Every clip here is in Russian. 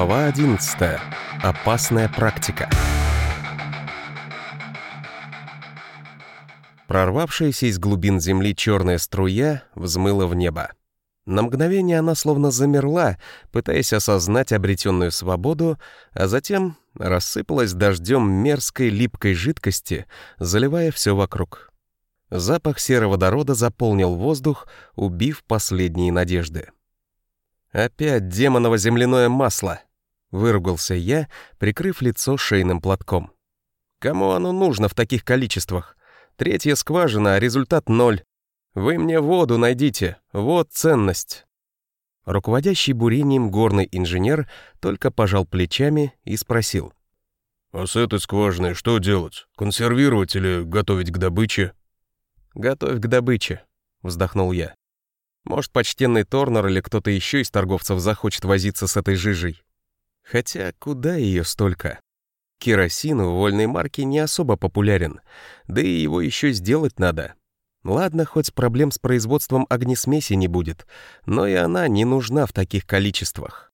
Глава 11. Опасная практика. Прорвавшаяся из глубин земли черная струя взмыла в небо. На мгновение она словно замерла, пытаясь осознать обретенную свободу, а затем рассыпалась дождем мерзкой липкой жидкости, заливая все вокруг. Запах сероводорода заполнил воздух, убив последние надежды. «Опять демоново земляное масло!» — выругался я, прикрыв лицо шейным платком. «Кому оно нужно в таких количествах? Третья скважина, а результат ноль. Вы мне воду найдите, вот ценность». Руководящий бурением горный инженер только пожал плечами и спросил. «А с этой скважиной что делать? Консервировать или готовить к добыче?» «Готовь к добыче», — вздохнул я. Может, почтенный Торнер или кто-то еще из торговцев захочет возиться с этой жижей. Хотя куда ее столько? Керосин у вольной марки не особо популярен, да и его еще сделать надо. Ладно, хоть проблем с производством огнесмеси не будет, но и она не нужна в таких количествах.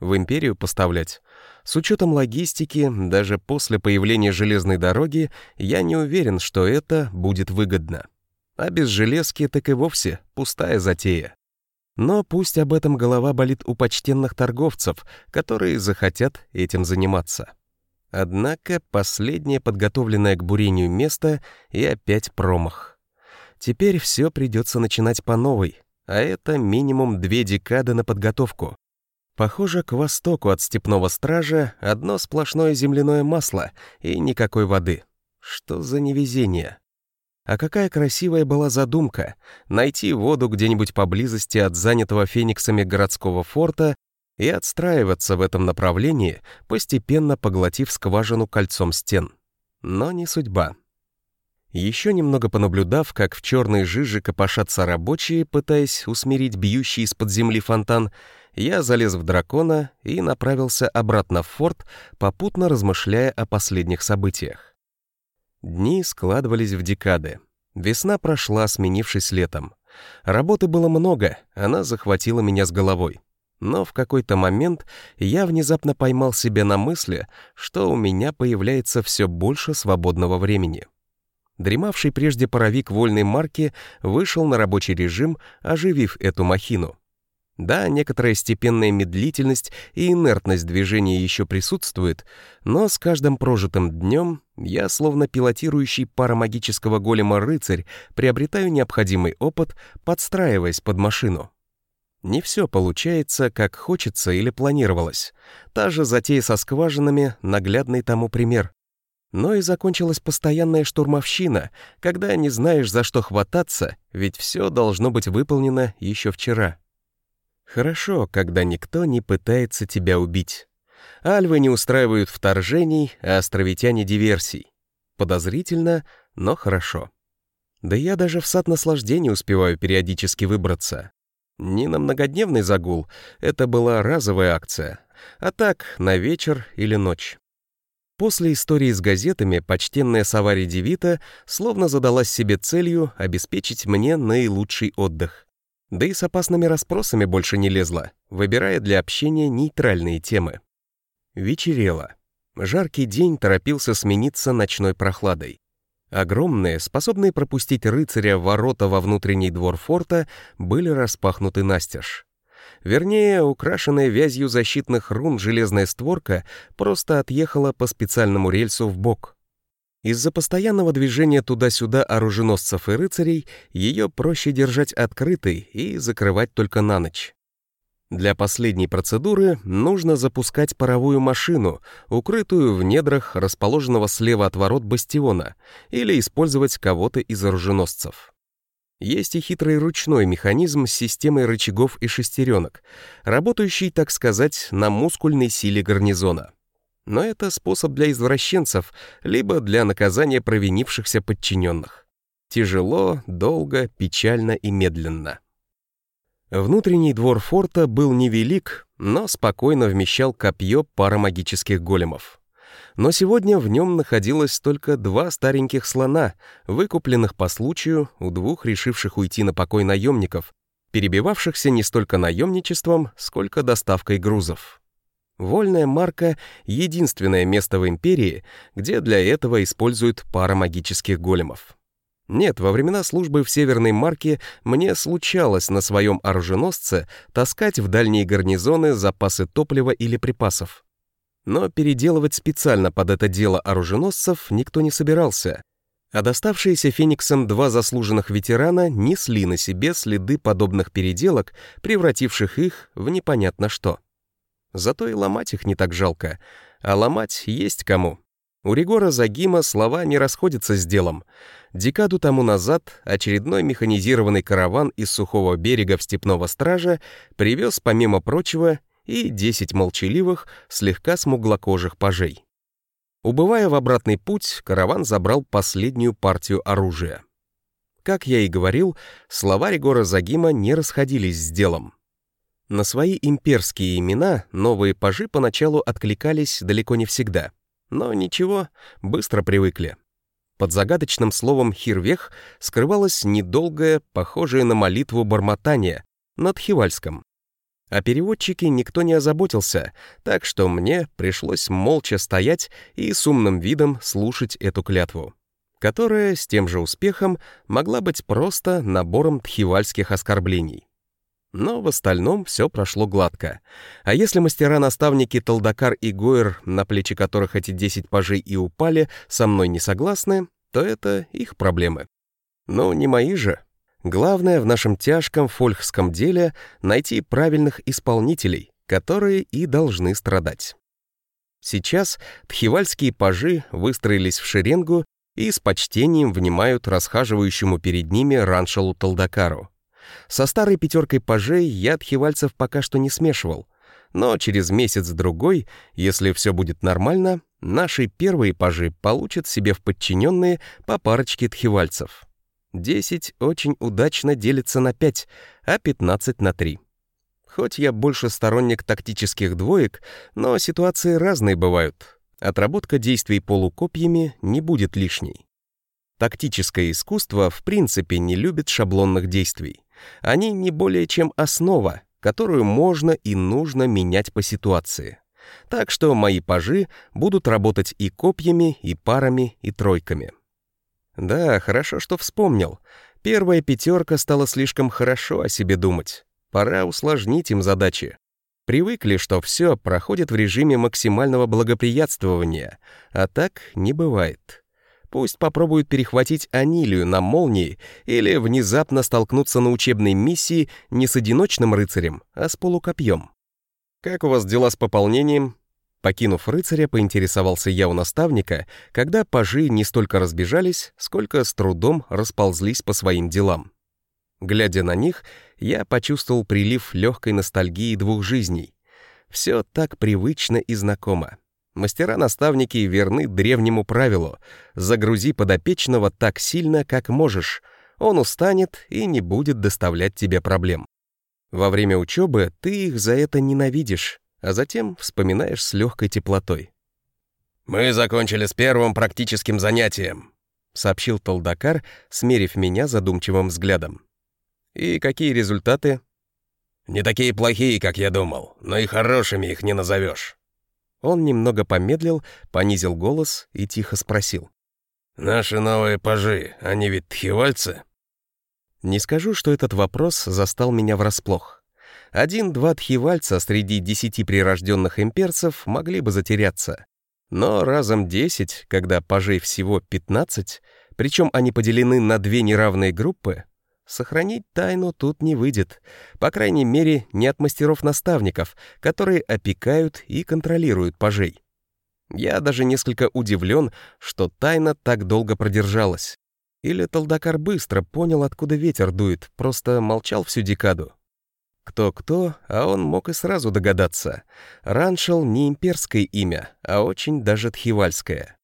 В империю поставлять? С учетом логистики, даже после появления железной дороги, я не уверен, что это будет выгодно. А без железки так и вовсе пустая затея. Но пусть об этом голова болит у почтенных торговцев, которые захотят этим заниматься. Однако последнее подготовленное к бурению место и опять промах. Теперь все придется начинать по новой, а это минимум две декады на подготовку. Похоже, к востоку от степного стража одно сплошное земляное масло и никакой воды. Что за невезение? А какая красивая была задумка — найти воду где-нибудь поблизости от занятого фениксами городского форта и отстраиваться в этом направлении, постепенно поглотив скважину кольцом стен. Но не судьба. Еще немного понаблюдав, как в черной жиже копошатся рабочие, пытаясь усмирить бьющий из-под земли фонтан, я залез в дракона и направился обратно в форт, попутно размышляя о последних событиях. Дни складывались в декады. Весна прошла, сменившись летом. Работы было много, она захватила меня с головой. Но в какой-то момент я внезапно поймал себя на мысли, что у меня появляется все больше свободного времени. Дремавший прежде паровик вольной марки вышел на рабочий режим, оживив эту махину. Да, некоторая степенная медлительность и инертность движения еще присутствует, но с каждым прожитым днем я, словно пилотирующий парамагического голема рыцарь, приобретаю необходимый опыт, подстраиваясь под машину. Не все получается, как хочется или планировалось. Та же затея со скважинами — наглядный тому пример. Но и закончилась постоянная штурмовщина, когда не знаешь, за что хвататься, ведь все должно быть выполнено еще вчера. Хорошо, когда никто не пытается тебя убить. Альвы не устраивают вторжений, а островитяне — диверсий. Подозрительно, но хорошо. Да я даже в сад наслаждения успеваю периодически выбраться. Не на многодневный загул, это была разовая акция, а так, на вечер или ночь. После истории с газетами почтенная Савари Девита словно задалась себе целью обеспечить мне наилучший отдых. Да и с опасными расспросами больше не лезла, выбирая для общения нейтральные темы. Вечерело. Жаркий день торопился смениться ночной прохладой. Огромные, способные пропустить рыцаря ворота во внутренний двор форта, были распахнуты настежь. Вернее, украшенная вязью защитных рун железная створка просто отъехала по специальному рельсу в бок. Из-за постоянного движения туда-сюда оруженосцев и рыцарей ее проще держать открытой и закрывать только на ночь. Для последней процедуры нужно запускать паровую машину, укрытую в недрах расположенного слева от ворот бастиона, или использовать кого-то из оруженосцев. Есть и хитрый ручной механизм с системой рычагов и шестеренок, работающий, так сказать, на мускульной силе гарнизона но это способ для извращенцев, либо для наказания провинившихся подчиненных. Тяжело, долго, печально и медленно. Внутренний двор форта был невелик, но спокойно вмещал копье парамагических големов. Но сегодня в нем находилось только два стареньких слона, выкупленных по случаю у двух решивших уйти на покой наемников, перебивавшихся не столько наемничеством, сколько доставкой грузов. Вольная марка — единственное место в империи, где для этого используют парамагических големов. Нет, во времена службы в Северной Марке мне случалось на своем оруженосце таскать в дальние гарнизоны запасы топлива или припасов. Но переделывать специально под это дело оруженосцев никто не собирался, а доставшиеся Фениксом два заслуженных ветерана несли на себе следы подобных переделок, превративших их в непонятно что. Зато и ломать их не так жалко, а ломать есть кому. У Ригора Загима слова не расходятся с делом. Декаду тому назад очередной механизированный караван из сухого берега в Степного Стража привез, помимо прочего, и 10 молчаливых, слегка смуглокожих пажей. Убывая в обратный путь, караван забрал последнюю партию оружия. Как я и говорил, слова Ригора Загима не расходились с делом. На свои имперские имена новые пажи поначалу откликались далеко не всегда — но ничего, быстро привыкли. Под загадочным словом «хирвех» скрывалось недолгое, похожее на молитву бормотание на тхивальском. О переводчике никто не озаботился, так что мне пришлось молча стоять и с умным видом слушать эту клятву, которая с тем же успехом могла быть просто набором тхивальских оскорблений. Но в остальном все прошло гладко. А если мастера-наставники Талдакар и Гойер, на плечи которых эти десять пажей и упали, со мной не согласны, то это их проблемы. Но не мои же. Главное в нашем тяжком фольхском деле найти правильных исполнителей, которые и должны страдать. Сейчас тхивальские пажи выстроились в шеренгу и с почтением внимают расхаживающему перед ними раншалу Талдакару — со старой пятеркой пажей я тхивальцев пока что не смешивал, но через месяц-другой, если все будет нормально, наши первые пажи получат себе в подчиненные по парочке тхивальцев. Десять очень удачно делится на пять, а пятнадцать на три. Хоть я больше сторонник тактических двоек, но ситуации разные бывают. Отработка действий полукопьями не будет лишней. Тактическое искусство в принципе не любит шаблонных действий. Они не более чем основа, которую можно и нужно менять по ситуации. Так что мои пажи будут работать и копьями, и парами, и тройками. Да, хорошо, что вспомнил. Первая пятерка стала слишком хорошо о себе думать. Пора усложнить им задачи. Привыкли, что все проходит в режиме максимального благоприятствования, а так не бывает. Пусть попробуют перехватить Анилию на молнии или внезапно столкнуться на учебной миссии не с одиночным рыцарем, а с полукопьем. «Как у вас дела с пополнением?» Покинув рыцаря, поинтересовался я у наставника, когда пажи не столько разбежались, сколько с трудом расползлись по своим делам. Глядя на них, я почувствовал прилив легкой ностальгии двух жизней. Все так привычно и знакомо. Мастера-наставники верны древнему правилу «загрузи подопечного так сильно, как можешь», он устанет и не будет доставлять тебе проблем. Во время учебы ты их за это ненавидишь, а затем вспоминаешь с легкой теплотой. «Мы закончили с первым практическим занятием», — сообщил Толдакар, смерив меня задумчивым взглядом. «И какие результаты?» «Не такие плохие, как я думал, но и хорошими их не назовешь. Он немного помедлил, понизил голос и тихо спросил. «Наши новые пажи, они ведь тхивальцы?» Не скажу, что этот вопрос застал меня врасплох. Один-два тхивальца среди десяти прирожденных имперцев могли бы затеряться. Но разом десять, когда пажей всего пятнадцать, причем они поделены на две неравные группы, Сохранить тайну тут не выйдет, по крайней мере, не от мастеров-наставников, которые опекают и контролируют пажей. Я даже несколько удивлен, что тайна так долго продержалась. Или Талдакар быстро понял, откуда ветер дует, просто молчал всю декаду. Кто-кто, а он мог и сразу догадаться. Раншел не имперское имя, а очень даже тхивальское.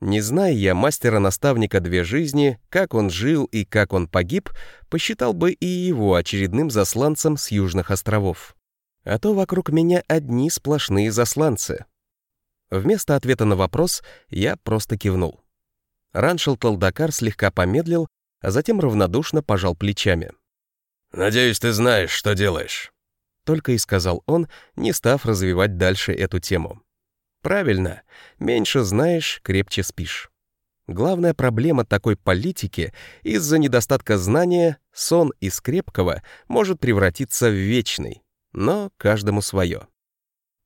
Не зная я мастера-наставника две жизни, как он жил и как он погиб, посчитал бы и его очередным засланцем с Южных островов. А то вокруг меня одни сплошные засланцы. Вместо ответа на вопрос я просто кивнул. Раншел Талдакар слегка помедлил, а затем равнодушно пожал плечами. «Надеюсь, ты знаешь, что делаешь». Только и сказал он, не став развивать дальше эту тему. Правильно, меньше знаешь, крепче спишь. Главная проблема такой политики из-за недостатка знания сон из крепкого может превратиться в вечный, но каждому свое.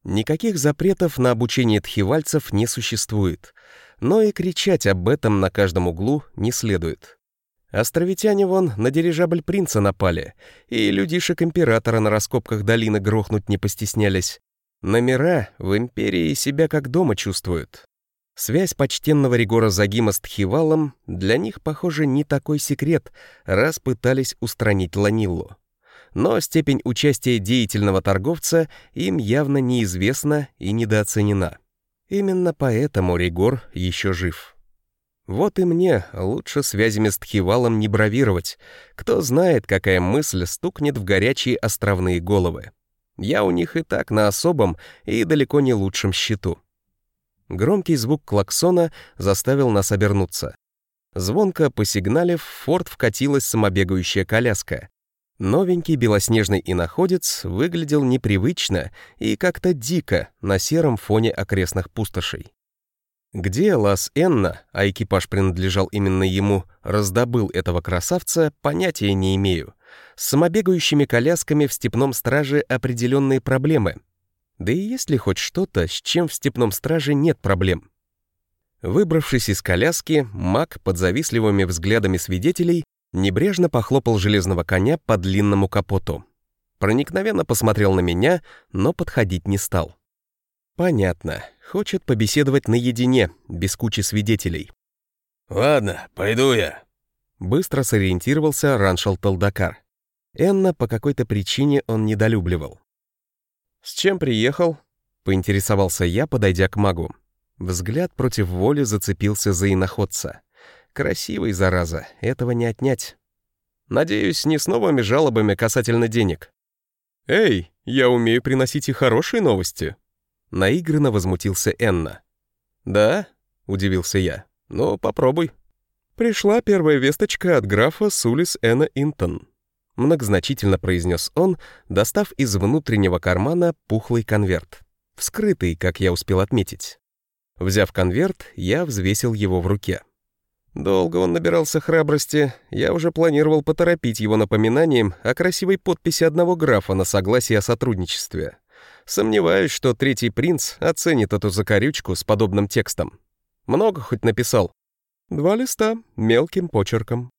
Никаких запретов на обучение тхивальцев не существует, но и кричать об этом на каждом углу не следует. Островитяне вон на дирижабль принца напали, и людишек императора на раскопках долины грохнуть не постеснялись. Номера в империи себя как дома чувствуют. Связь почтенного Ригора Загима с Тхивалом для них, похоже, не такой секрет, раз пытались устранить Ланиллу. Но степень участия деятельного торговца им явно неизвестна и недооценена. Именно поэтому Ригор еще жив. Вот и мне лучше связями с Тхивалом не бравировать. Кто знает, какая мысль стукнет в горячие островные головы. Я у них и так на особом и далеко не лучшем счету. Громкий звук клаксона заставил нас обернуться. Звонко посигналив, в форт вкатилась самобегающая коляска. Новенький белоснежный иноходец выглядел непривычно и как-то дико на сером фоне окрестных пустошей. Где Лас Энна, а экипаж принадлежал именно ему, раздобыл этого красавца, понятия не имею. С самобегающими колясками в степном страже определенные проблемы. Да и есть ли хоть что-то, с чем в степном страже нет проблем? Выбравшись из коляски, маг под завистливыми взглядами свидетелей небрежно похлопал железного коня по длинному капоту. Проникновенно посмотрел на меня, но подходить не стал. Понятно. Хочет побеседовать наедине, без кучи свидетелей. «Ладно, пойду я», — быстро сориентировался Раншал Талдакар. Энна по какой-то причине он недолюбливал. «С чем приехал?» — поинтересовался я, подойдя к магу. Взгляд против воли зацепился за иноходца. Красивый, зараза, этого не отнять. Надеюсь, не с новыми жалобами касательно денег. «Эй, я умею приносить и хорошие новости», Наигранно возмутился Энна. «Да?» — удивился я. «Ну, попробуй». «Пришла первая весточка от графа Сулис Энна Интон», — многозначительно произнес он, достав из внутреннего кармана пухлый конверт. Вскрытый, как я успел отметить. Взяв конверт, я взвесил его в руке. Долго он набирался храбрости, я уже планировал поторопить его напоминанием о красивой подписи одного графа на согласие о сотрудничестве. Сомневаюсь, что третий принц оценит эту закорючку с подобным текстом. Много хоть написал? Два листа, мелким почерком.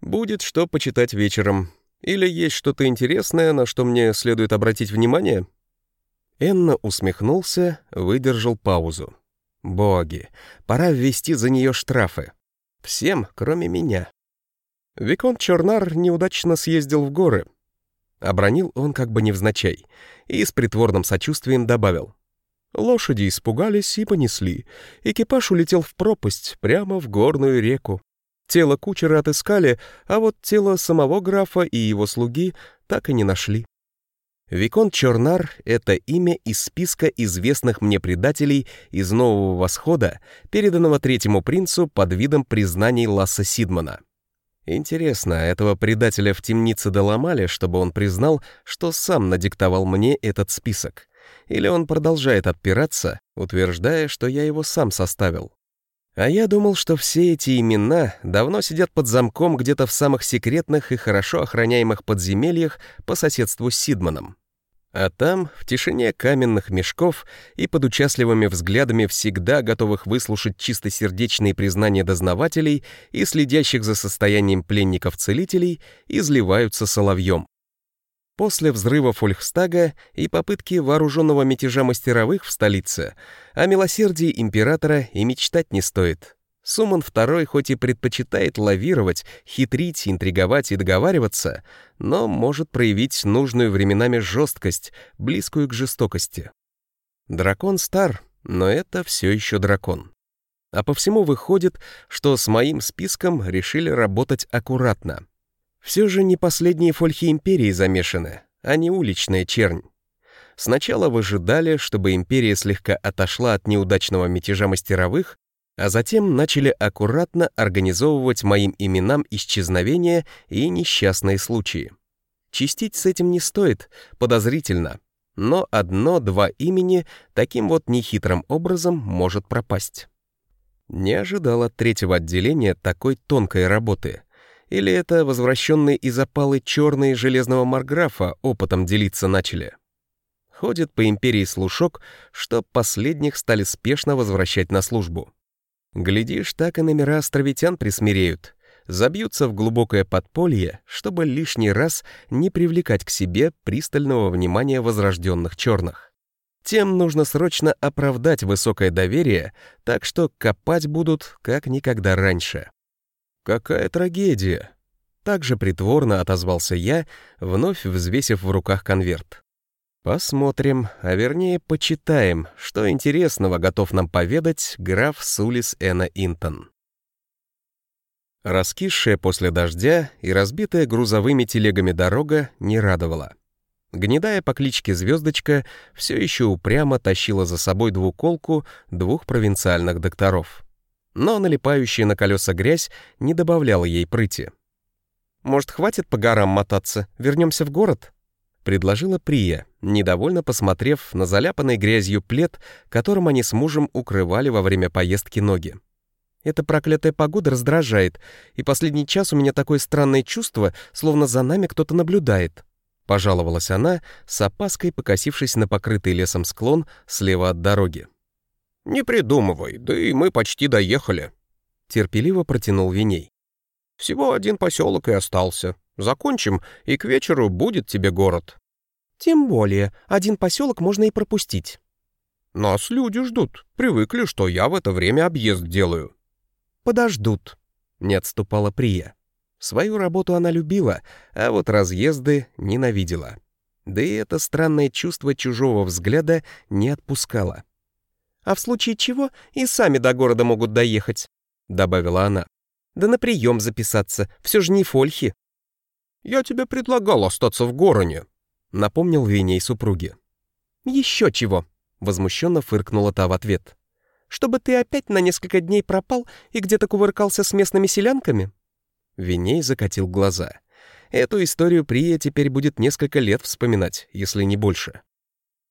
Будет что почитать вечером. Или есть что-то интересное, на что мне следует обратить внимание? Энна усмехнулся, выдержал паузу. Боги, пора ввести за нее штрафы. Всем, кроме меня. Виконт Чернар неудачно съездил в горы, Обронил он как бы невзначай и с притворным сочувствием добавил. Лошади испугались и понесли. Экипаж улетел в пропасть, прямо в горную реку. Тело кучера отыскали, а вот тело самого графа и его слуги так и не нашли. Викон Чернар — это имя из списка известных мне предателей из Нового Восхода, переданного третьему принцу под видом признаний Ласса Сидмана. Интересно, этого предателя в темнице доломали, чтобы он признал, что сам надиктовал мне этот список? Или он продолжает отпираться, утверждая, что я его сам составил? А я думал, что все эти имена давно сидят под замком где-то в самых секретных и хорошо охраняемых подземельях по соседству с Сидманом. А там, в тишине каменных мешков и под участливыми взглядами всегда готовых выслушать чистосердечные признания дознавателей и следящих за состоянием пленников-целителей, изливаются соловьем. После взрыва Фольхстага и попытки вооруженного мятежа мастеровых в столице о милосердии императора и мечтать не стоит. Суман II хоть и предпочитает лавировать, хитрить, интриговать и договариваться, но может проявить нужную временами жесткость, близкую к жестокости. Дракон стар, но это все еще дракон. А по всему выходит, что с моим списком решили работать аккуратно. Все же не последние фольхи империи замешаны, а не уличная чернь. Сначала выжидали, чтобы империя слегка отошла от неудачного мятежа мастеровых, а затем начали аккуратно организовывать моим именам исчезновения и несчастные случаи. Чистить с этим не стоит, подозрительно. Но одно-два имени таким вот нехитрым образом может пропасть. Не ожидал от третьего отделения такой тонкой работы. Или это возвращенные из опалы черные железного марграфа опытом делиться начали? Ходит по империи слушок, что последних стали спешно возвращать на службу. Глядишь, так и номера островитян присмиреют, забьются в глубокое подполье, чтобы лишний раз не привлекать к себе пристального внимания возрожденных черных. Тем нужно срочно оправдать высокое доверие, так что копать будут как никогда раньше. Какая трагедия! Так же притворно отозвался я, вновь взвесив в руках конверт. Посмотрим, а вернее почитаем, что интересного готов нам поведать граф Сулис Эна Интон. Раскисшая после дождя и разбитая грузовыми телегами дорога не радовала. Гнедая по кличке Звездочка все еще упрямо тащила за собой двуколку двух провинциальных докторов. Но налипающая на колеса грязь не добавляла ей прыти. «Может, хватит по горам мотаться? Вернемся в город?» — предложила Прия, недовольно посмотрев на заляпанный грязью плед, которым они с мужем укрывали во время поездки ноги. Эта проклятая погода раздражает, и последний час у меня такое странное чувство, словно за нами кто-то наблюдает. — пожаловалась она, с опаской покосившись на покрытый лесом склон слева от дороги. «Не придумывай, да и мы почти доехали», — терпеливо протянул Виней. «Всего один поселок и остался. Закончим, и к вечеру будет тебе город». «Тем более, один поселок можно и пропустить». «Нас люди ждут, привыкли, что я в это время объезд делаю». «Подождут», — не отступала Прия. Свою работу она любила, а вот разъезды ненавидела. Да и это странное чувство чужого взгляда не отпускало. «А в случае чего и сами до города могут доехать», — добавила она. «Да на прием записаться, все же не фольхи». «Я тебе предлагал остаться в Гороне», — напомнил Виней супруге. «Еще чего», — возмущенно фыркнула та в ответ. «Чтобы ты опять на несколько дней пропал и где-то кувыркался с местными селянками?» Виней закатил глаза. Эту историю Прия теперь будет несколько лет вспоминать, если не больше.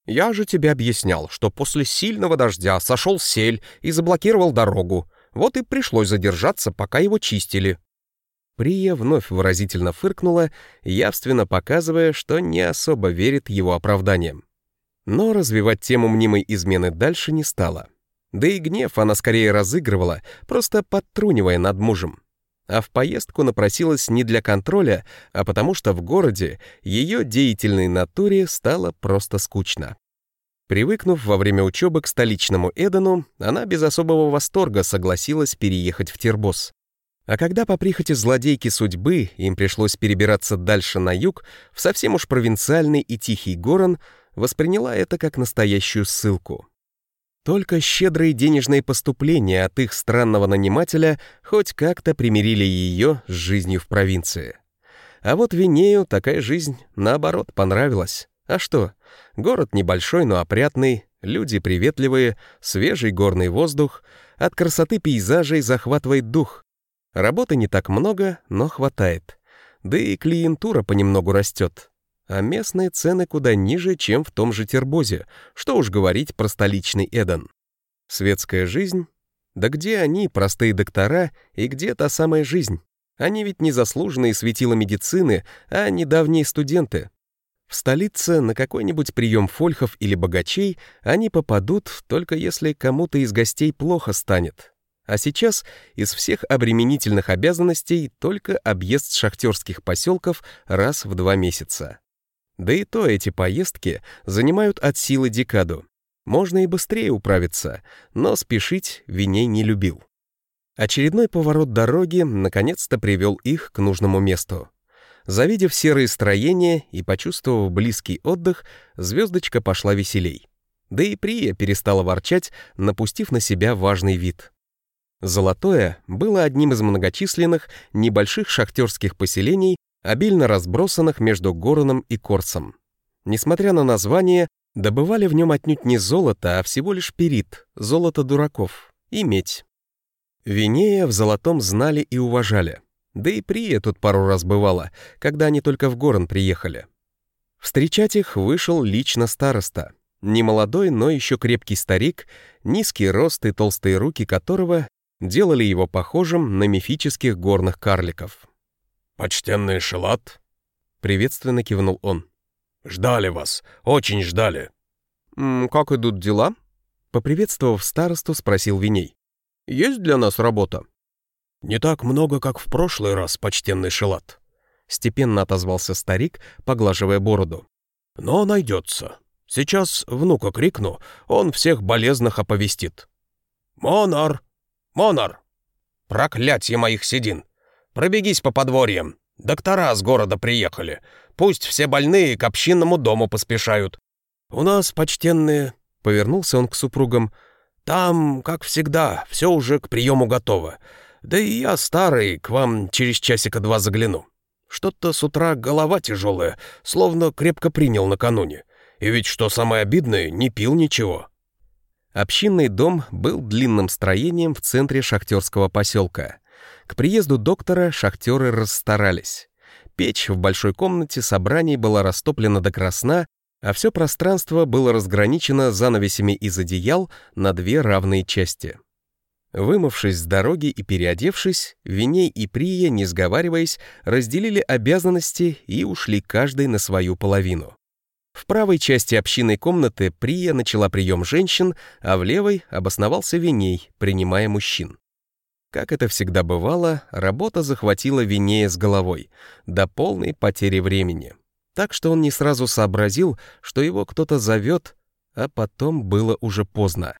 «Я же тебе объяснял, что после сильного дождя сошел сель и заблокировал дорогу. Вот и пришлось задержаться, пока его чистили». Прия вновь выразительно фыркнула, явственно показывая, что не особо верит его оправданиям. Но развивать тему мнимой измены дальше не стала. Да и гнев она скорее разыгрывала, просто подтрунивая над мужем а в поездку напросилась не для контроля, а потому что в городе ее деятельной натуре стало просто скучно. Привыкнув во время учебы к столичному Эдену, она без особого восторга согласилась переехать в Тербос. А когда по прихоти злодейки судьбы им пришлось перебираться дальше на юг, в совсем уж провинциальный и тихий Горон, восприняла это как настоящую ссылку. Только щедрые денежные поступления от их странного нанимателя хоть как-то примирили ее с жизнью в провинции. А вот Винею такая жизнь, наоборот, понравилась. А что? Город небольшой, но опрятный, люди приветливые, свежий горный воздух, от красоты пейзажей захватывает дух. Работы не так много, но хватает. Да и клиентура понемногу растет а местные цены куда ниже, чем в том же Тербозе, что уж говорить про столичный Эден. Светская жизнь? Да где они, простые доктора, и где та самая жизнь? Они ведь не заслуженные светила медицины, а недавние студенты. В столице на какой-нибудь прием фольхов или богачей они попадут, только если кому-то из гостей плохо станет. А сейчас из всех обременительных обязанностей только объезд шахтерских поселков раз в два месяца. Да и то эти поездки занимают от силы декаду. Можно и быстрее управиться, но спешить Виней не любил. Очередной поворот дороги наконец-то привел их к нужному месту. Завидев серые строения и почувствовав близкий отдых, звездочка пошла веселей. Да и Прия перестала ворчать, напустив на себя важный вид. Золотое было одним из многочисленных небольших шахтерских поселений, обильно разбросанных между Гороном и Корсом. Несмотря на название, добывали в нем отнюдь не золото, а всего лишь перит, золото дураков, и медь. Винея в золотом знали и уважали. Да и Прия тут пару раз бывала, когда они только в Горон приехали. Встречать их вышел лично староста. Немолодой, но еще крепкий старик, низкий рост и толстые руки которого делали его похожим на мифических горных карликов. «Почтенный Шелат?» — приветственно кивнул он. «Ждали вас, очень ждали». «Как идут дела?» — поприветствовав старосту, спросил Виней. «Есть для нас работа?» «Не так много, как в прошлый раз, почтенный Шелат», — степенно отозвался старик, поглаживая бороду. «Но найдется. Сейчас внука крикну, он всех болезных оповестит». «Монар! Монар! Проклятье моих седин! Пробегись по подворьям. Доктора с города приехали. Пусть все больные к общинному дому поспешают. У нас, почтенные...» — повернулся он к супругам. «Там, как всегда, все уже к приему готово. Да и я старый, к вам через часика два загляну. Что-то с утра голова тяжелая, словно крепко принял накануне. И ведь, что самое обидное, не пил ничего». Общинный дом был длинным строением в центре шахтерского поселка. К приезду доктора шахтеры расстарались. Печь в большой комнате собраний была растоплена до красна, а все пространство было разграничено занавесями из одеял на две равные части. Вымывшись с дороги и переодевшись, Виней и Прия, не сговариваясь, разделили обязанности и ушли каждый на свою половину. В правой части общинной комнаты Прия начала прием женщин, а в левой обосновался Виней, принимая мужчин. Как это всегда бывало, работа захватила Винея с головой, до полной потери времени. Так что он не сразу сообразил, что его кто-то зовет, а потом было уже поздно.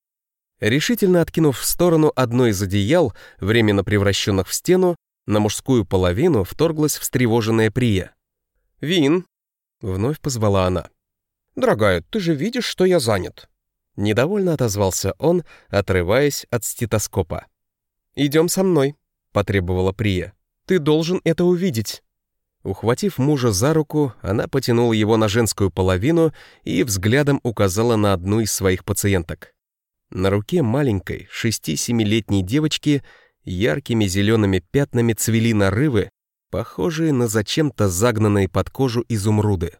Решительно откинув в сторону одно из одеял, временно превращенных в стену, на мужскую половину вторглась встревоженная Прия. «Вин!» — вновь позвала она. «Дорогая, ты же видишь, что я занят!» Недовольно отозвался он, отрываясь от стетоскопа. «Идем со мной», — потребовала Прия. «Ты должен это увидеть». Ухватив мужа за руку, она потянула его на женскую половину и взглядом указала на одну из своих пациенток. На руке маленькой, шести-семилетней девочки яркими зелеными пятнами цвели нарывы, похожие на зачем-то загнанные под кожу изумруды.